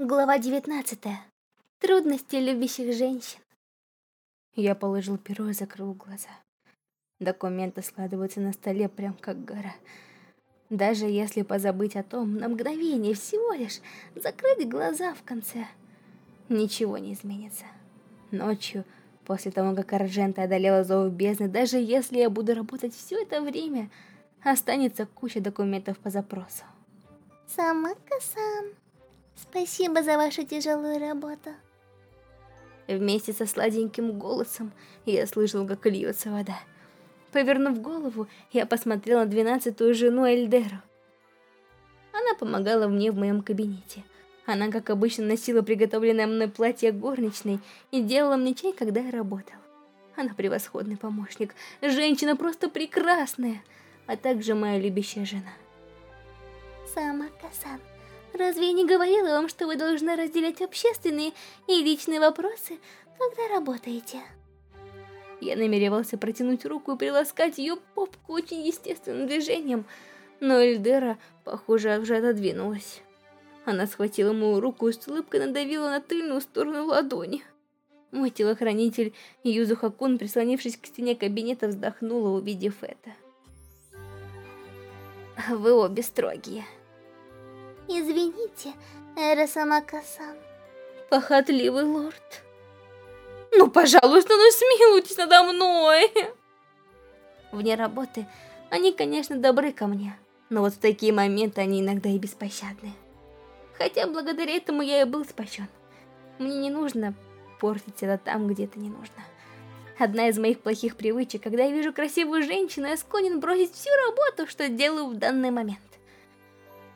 Глава 19. Трудности любящих женщин. Я положил перо и закрыл глаза. Документы складываются на столе прям как гора. Даже если позабыть о том, на мгновение всего лишь закрыть глаза в конце, ничего не изменится. Ночью, после того, как Арджента одолела зов бездны, даже если я буду работать все это время, останется куча документов по запросу. Самака-сан. Спасибо за вашу тяжелую работу. Вместе со сладеньким голосом я слышал, как льется вода. Повернув голову, я посмотрела на двенадцатую жену Эльдеру. Она помогала мне в моем кабинете. Она, как обычно, носила приготовленное мной платье горничной и делала мне чай, когда я работал. Она превосходный помощник, женщина просто прекрасная, а также моя любящая жена. Самака-сан. Разве я не говорила вам, что вы должны разделять общественные и личные вопросы, когда работаете? Я намеревался протянуть руку и приласкать ее попку очень естественным движением, но Эльдера, похоже, уже отодвинулась. Она схватила мою руку и с улыбкой надавила на тыльную сторону ладони. Мой телохранитель Юзу Хакун, прислонившись к стене кабинета, вздохнула, увидев это. Вы обе строгие. Извините, Эросамака-сан. Похотливый лорд. Ну, пожалуйста, ну смилуйтесь надо мной. Вне работы они, конечно, добры ко мне, но вот в такие моменты они иногда и беспощадны. Хотя благодаря этому я и был спасен. Мне не нужно портить это там, где это не нужно. Одна из моих плохих привычек, когда я вижу красивую женщину, я склонен бросить всю работу, что делаю в данный момент.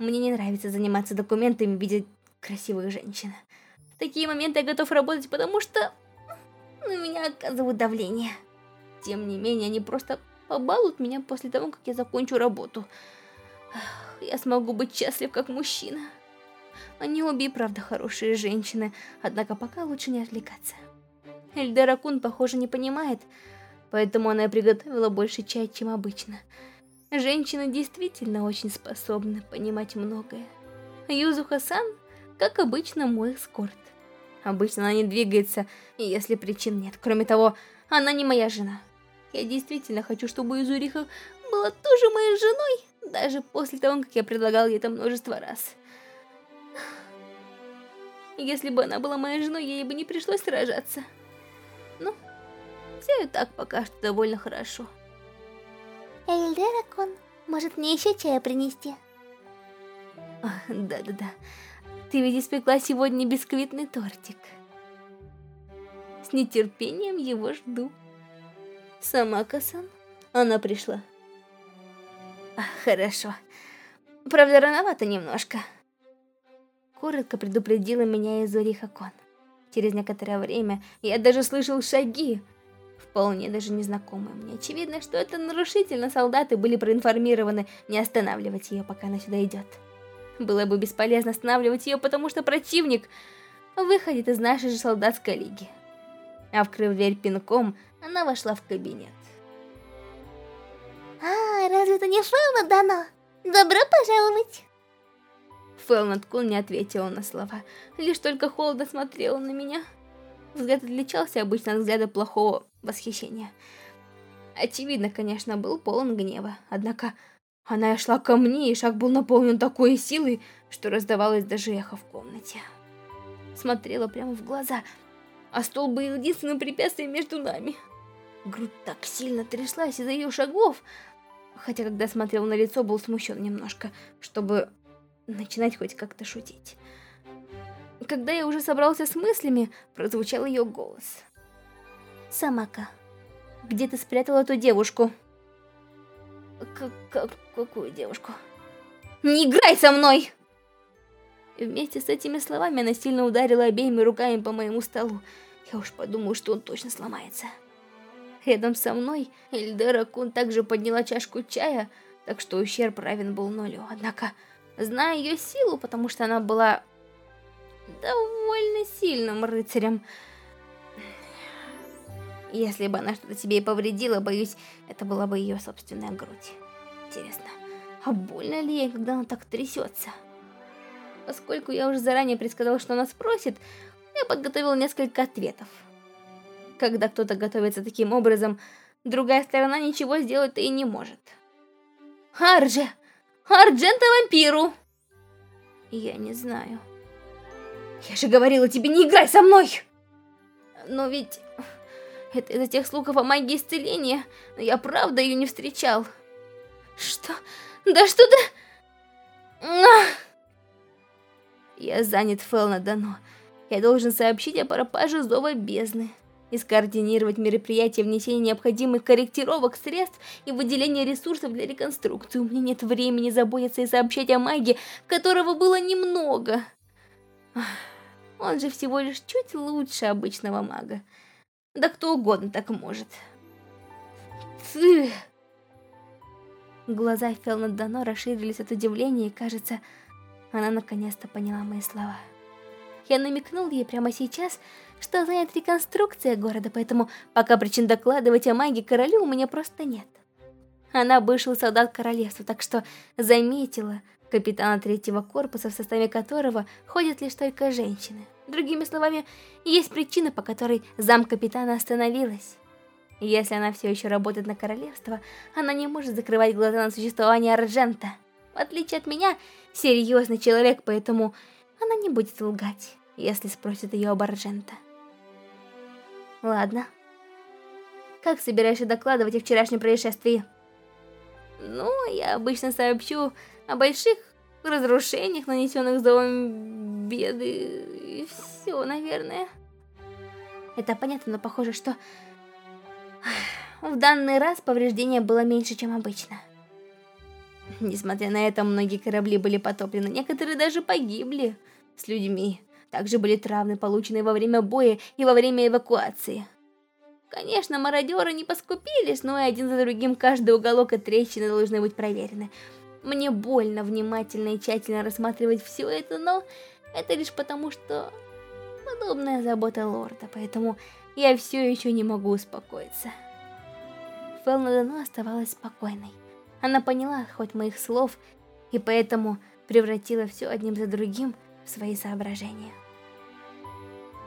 Мне не нравится заниматься документами в виде красивых женщин. В такие моменты я готов работать, потому что на меня оказывают давление. Тем не менее, они просто побалуют меня после того, как я закончу работу. Я смогу быть счастлив как мужчина. Они обе, правда, хорошие женщины, однако пока лучше не отвлекаться. Эльдера Кун, похоже, не понимает, поэтому она приготовила больше чая, чем обычно. Женщины действительно очень способны понимать многое. Юзу Хасан, как обычно, мой эскорт. Обычно она не двигается, если причин нет. Кроме того, она не моя жена. Я действительно хочу, чтобы Юзуриха была тоже моей женой, даже после того, как я предлагал ей это множество раз. Если бы она была моей женой, ей бы не пришлось сражаться. Ну, все и так пока что довольно хорошо. Эльдеракон, может мне еще чая принести? Да-да-да, ты ведь испекла сегодня бисквитный тортик. С нетерпением его жду. Сама Касан, она пришла. А, хорошо. Правда, рановато немножко. Коротко предупредила меня Изори Хакон. Через некоторое время я даже слышал шаги, вполне даже незнакомые мне. Очевидно, что это нарушительно солдаты были проинформированы не останавливать ее, пока она сюда идет. Было бы бесполезно останавливать ее, потому что противник выходит из нашей же солдатской лиги. А вкрыв дверь пинком, она вошла в кабинет. А, разве это не Фэлна дано? Добро пожаловать! Фэлнат Кун не ответила на слова, лишь только холодно смотрела на меня. Взгляд отличался обычно от взгляда плохого восхищения. Очевидно, конечно, был полон гнева, однако она шла ко мне, и шаг был наполнен такой силой, что раздавалось даже эхо в комнате. Смотрела прямо в глаза, а стол был единственным препятствием между нами. Грудь так сильно тряслась из-за ее шагов, хотя когда смотрел на лицо, был смущен немножко, чтобы начинать хоть как-то шутить. Когда я уже собрался с мыслями, прозвучал ее голос. «Самака, где ты спрятала эту девушку?» К -к «Какую девушку?» «Не играй со мной!» Вместе с этими словами она сильно ударила обеими руками по моему столу. Я уж подумал, что он точно сломается. Рядом со мной Эльдера Кун также подняла чашку чая, так что ущерб равен был нулю. Однако, зная ее силу, потому что она была довольно сильным рыцарем. Если бы она что-то тебе и повредила, боюсь, это была бы ее собственная грудь. Интересно, а больно ли ей, когда она так трясется? Поскольку я уже заранее предсказал, что она спросит, я подготовил несколько ответов. Когда кто-то готовится таким образом, другая сторона ничего сделать-то и не может. Арджи! Арджента вампиру! Я не знаю. Я же говорила тебе, не играй со мной! Но ведь... Это из-за тех слухов о магии исцеления, но я правда ее не встречал. Что? Да что ты... Я занят Фелна Дано. Я должен сообщить о пропаже Зова Бездны и скоординировать мероприятия внесения необходимых корректировок средств и выделения ресурсов для реконструкции. У меня нет времени заботиться и сообщать о маге, которого было немного. Он же всего лишь чуть лучше обычного мага. Да кто угодно так может. Ты... Глаза Фелна Дано расширились от удивления, и, кажется, она наконец-то поняла мои слова. Я намекнул ей прямо сейчас, что занят реконструкция города, поэтому пока причин докладывать о магии королю у меня просто нет. Она бывший солдат королевства, так что заметила капитана третьего корпуса, в составе которого ходят лишь только женщины. Другими словами, есть причина, по которой зам капитана остановилась. Если она все еще работает на королевство, она не может закрывать глаза на существование Арджента. В отличие от меня, серьезный человек, поэтому она не будет лгать, если спросит ее об Арджента. Ладно. Как собираешься докладывать о вчерашнем происшествии? Ну, я обычно сообщу о больших разрушениях, нанесенных зовом беды, и все, наверное. Это понятно, но похоже, что в данный раз повреждения было меньше, чем обычно. Несмотря на это, многие корабли были потоплены, некоторые даже погибли с людьми. Также были травмы, полученные во время боя и во время эвакуации. Конечно, мародеры не поскупились, но и один за другим каждый уголок и трещины должны быть проверены. Мне больно внимательно и тщательно рассматривать все это, но это лишь потому, что подобная забота лорда, поэтому я все еще не могу успокоиться. Фелна оставалась спокойной. Она поняла хоть моих слов, и поэтому превратила все одним за другим в свои соображения.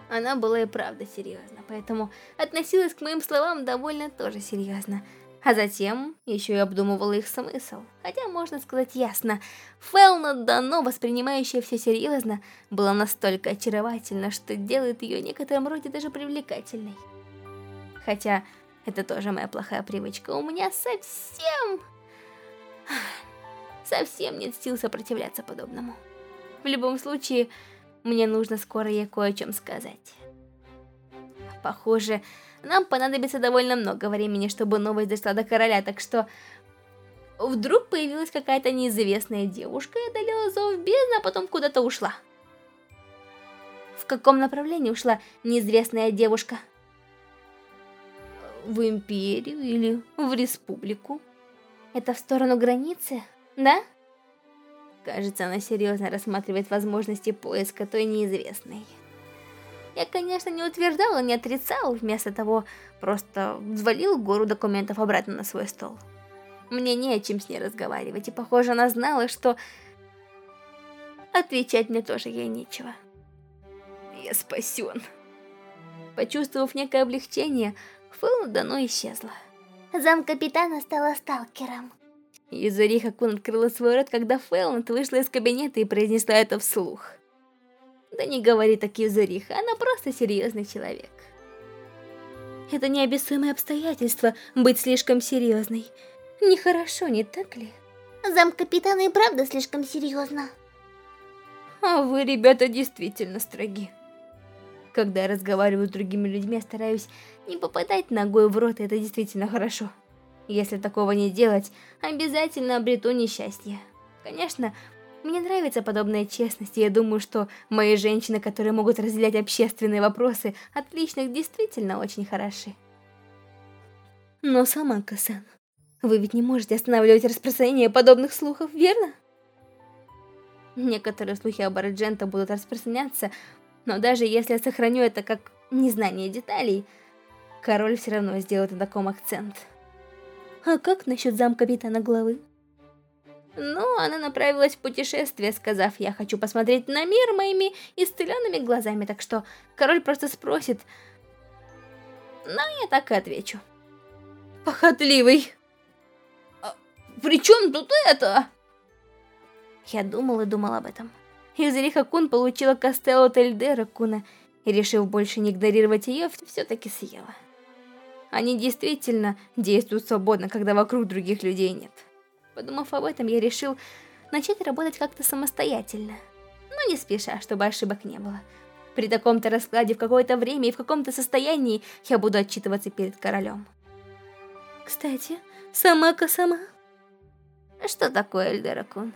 Она была и правда серьезна, поэтому относилась к моим словам довольно тоже серьезно. А затем еще и обдумывала их смысл. Хотя, можно сказать ясно, Фелна Дано, воспринимающая все серьезно, была настолько очаровательна, что делает ее в некотором роде даже привлекательной. Хотя, это тоже моя плохая привычка. У меня совсем... Совсем нет сил сопротивляться подобному. В любом случае, мне нужно скоро ей кое о чем сказать. Похоже, нам понадобится довольно много времени, чтобы новость дошла до короля, так что... Вдруг появилась какая-то неизвестная девушка и одолела зов бездны, а потом куда-то ушла. В каком направлении ушла неизвестная девушка? В империю или в республику? Это в сторону границы, да? Кажется, она серьезно рассматривает возможности поиска той неизвестной. Я, конечно, не утверждала, не отрицала, вместо того просто взвалил гору документов обратно на свой стол. Мне не о чем с ней разговаривать, и похоже, она знала, что отвечать мне тоже ей нечего. Я спасен. Почувствовав некое облегчение, Фэлла давно исчезла. Зам капитана стала сталкером. Юзури Хакун открыла свой рот, когда Фэлланд вышла из кабинета и произнесла это вслух. Да не говори так Юзуриха, она просто серьезный человек. Это неописуемое обстоятельство быть слишком серьезной. Нехорошо, не так ли? Зам капитана и правда слишком серьезно. А вы, ребята, действительно строги. Когда я разговариваю с другими людьми, я стараюсь не попадать ногой в рот, и это действительно хорошо. Если такого не делать, обязательно обрету несчастье. Конечно, мне нравится подобная честность, и я думаю, что мои женщины, которые могут разделять общественные вопросы, от личных действительно очень хороши. Но сама Касан, вы ведь не можете останавливать распространение подобных слухов, верно? Некоторые слухи об Арджента будут распространяться, но даже если я сохраню это как незнание деталей, король все равно сделает на таком акцент. А как насчет зам капитана главы? Ну, она направилась в путешествие, сказав, я хочу посмотреть на мир моими исцеленными глазами, так что король просто спросит, но я так и отвечу. Похотливый. А при чем тут это? Я думал и думал об этом. Юзериха Кун получила Костелло Тельдера Куна и, решив больше не игнорировать ее, все-таки съела. Они действительно действуют свободно, когда вокруг других людей нет. Подумав об этом, я решил начать работать как-то самостоятельно. Но не спеша, чтобы ошибок не было. При таком-то раскладе в какое-то время и в каком-то состоянии я буду отчитываться перед королем. Кстати, Самака сама. Что такое, Эльдеракун?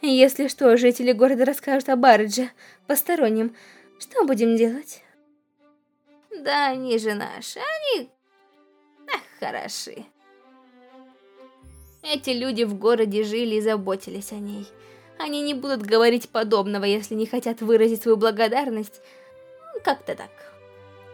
Если что, жители города расскажут о Баридже посторонним, что будем делать? Да они же наши, они... Ах, хороши. Эти люди в городе жили и заботились о ней. Они не будут говорить подобного, если не хотят выразить свою благодарность. Как-то так.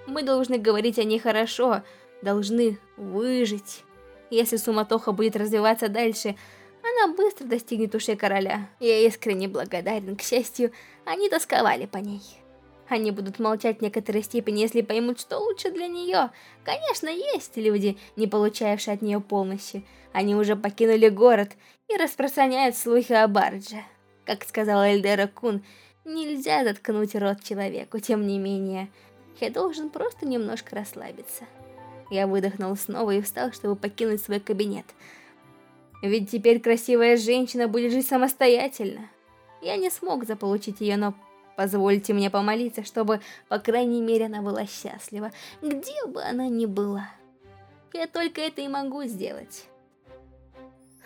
Мы должны говорить о ней хорошо, должны выжить. Если суматоха будет развиваться дальше, она быстро достигнет ушей короля. Я искренне благодарен, к счастью, они тосковали по ней. Они будут молчать в некоторой степени, если поймут, что лучше для нее. Конечно, есть люди, не получавшие от нее помощи. Они уже покинули город и распространяют слухи о Бардже. Как сказала Эльдера Кун, нельзя заткнуть рот человеку, тем не менее, я должен просто немножко расслабиться. Я выдохнул снова и встал, чтобы покинуть свой кабинет. Ведь теперь красивая женщина будет жить самостоятельно. Я не смог заполучить ее, но позвольте мне помолиться, чтобы, по крайней мере, она была счастлива, где бы она ни была. Я только это и могу сделать.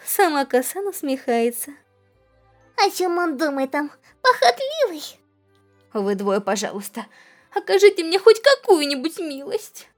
Сама Касан усмехается. О чем он думает там? Похотливый? Вы двое, пожалуйста, окажите мне хоть какую-нибудь милость.